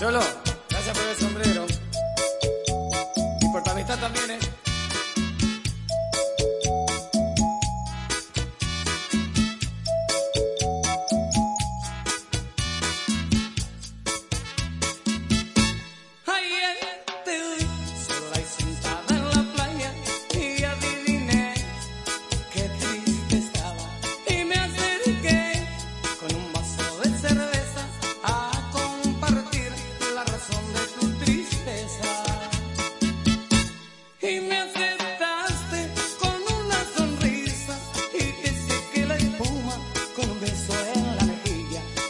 Cholo, gracias por el sombrero. Y por tu amistad también, ¿eh?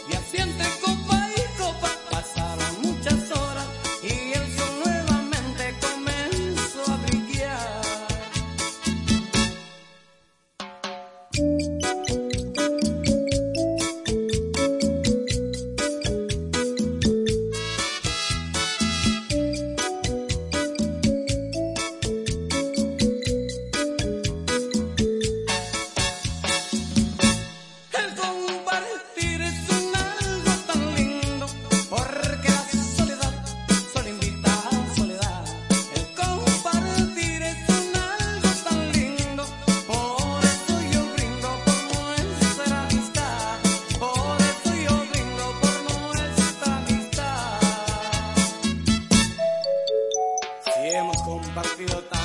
y asiente copa y copa pasaron muchas horas y el sol nuevamente comenzó a brillar. compatriota.